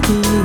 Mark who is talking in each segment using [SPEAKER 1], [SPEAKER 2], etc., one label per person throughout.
[SPEAKER 1] que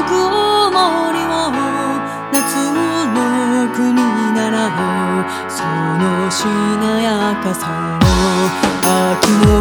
[SPEAKER 1] 咲くおもりを夏の国ならそのしなやかさを秋の